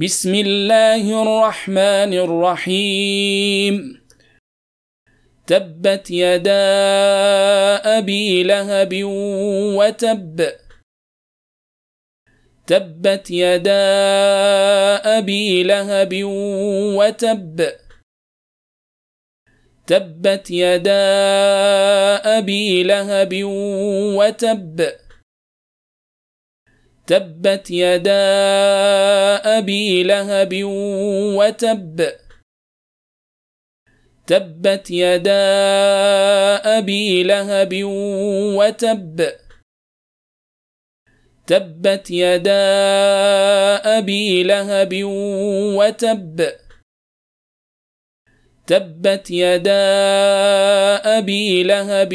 بسم الله الرحمن الرحيم. تبت يدا أبي لهب وتب. تبت يدا أبي لهب وتب. تبت يدا أبي لهب وتب. تبت يدا أبي لهب وتب. تبت يدا أبي لهب وتب. تبت يدا أبي لهب وتب. تبت يدا أبي لهب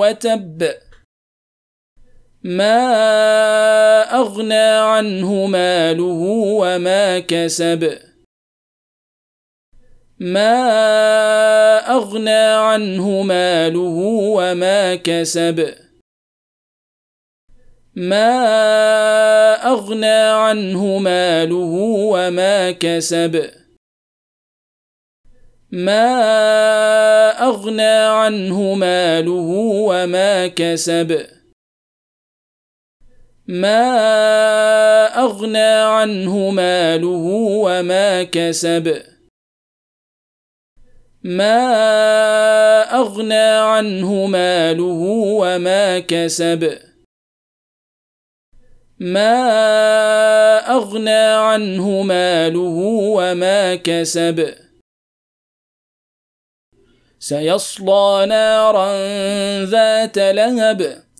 وتب. ما أغنى عنه ماله وما كسب. ما أغنى عنه ماله وما كسب. ما أغنى عنه ماله وما كسب. ما أغنى عنه ماله وما كسب. ما أغنى عنه ماله وما كسب. ما أغنى عنه ماله وما كسب. ما أغنى عنه ماله وما كسب. سيصلى نارا ذات لهب.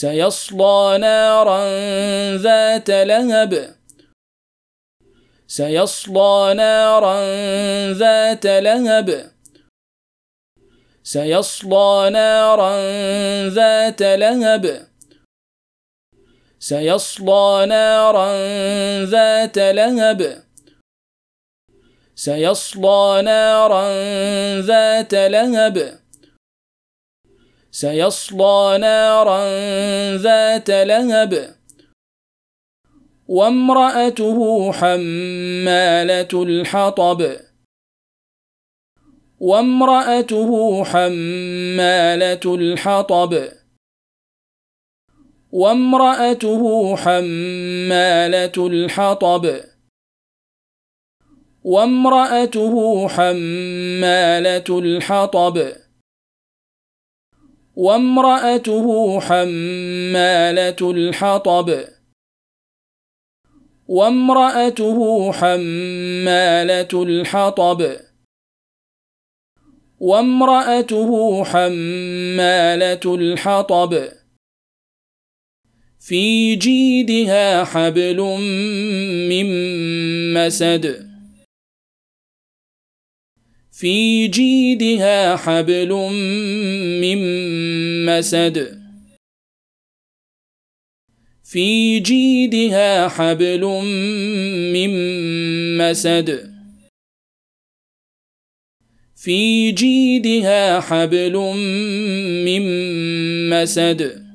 سيصلى نارا ذات لهب. سيصلى نارا ذات لهب. سيصلى نارا ذات لهب. سيصلى نارا ذات لهب. سيصلى نارا ذات لهب. سيصلى نارا ذات لهب. وامرأته حمالة الحطب. وامرأته حمالة الحطب. وامرأته حمالة الحطب. وامرأته حمالة الحطب. وامرأته حمالة الحطب. وامرأته حمالة الحطب. وامرأته حمالة الحطب. في جيدها حبل من مسد. في جيدها حبل من مسد. في جيدها حبل من مسد. في جيدها حبل من مسد.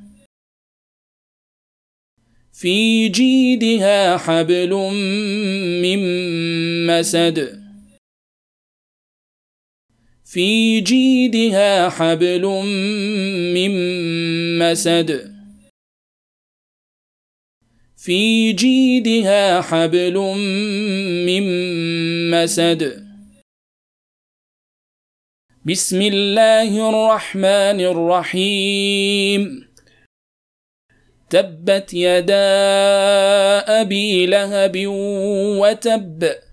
في جيدها حبل من مسد. في جيدها حبل من مسد. في جيدها حبل من مسد. بسم الله الرحمن الرحيم. تبت يدا أبي لهب وتب.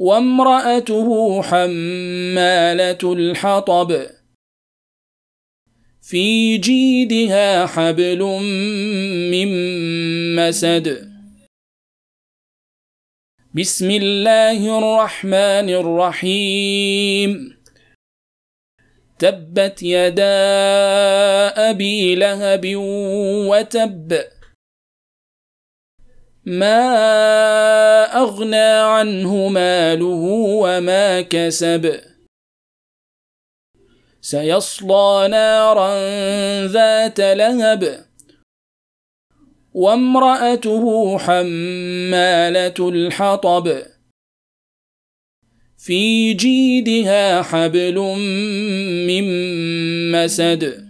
وامرأته حمالة الحطب. في جيدها حبل من مسد. بسم الله الرحمن الرحيم. تبت يدا أبي لهب وتب. ما أغنى عنه ماله وما كسب. سيصلى نارا ذات لهب. وامرأته حمالة الحطب. في جيدها حبل من مسد.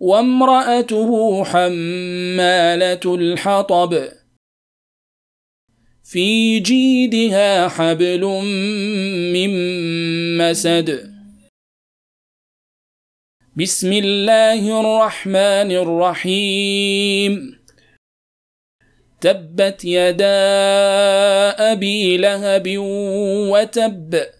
وامرأته حمالة الحطب. في جيدها حبل من مسد. بسم الله الرحمن الرحيم. تبت يدا أبي لهب وتب.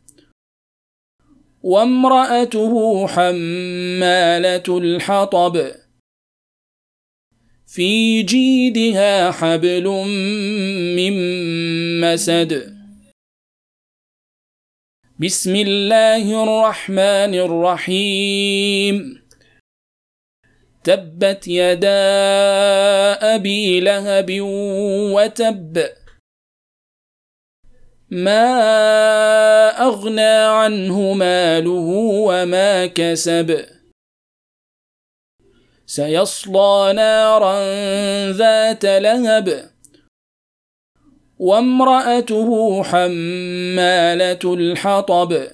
وامرأته حمالة الحطب. في جيدها حبل من مسد. بسم الله الرحمن الرحيم. تبت يدا أبي لهب وتب. ما أغنى عنه ماله وما كسب. سيصلى نارا ذات لهب. وامرأته حمالة الحطب.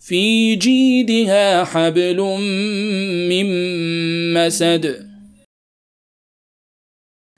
في جيدها حبل من مسد.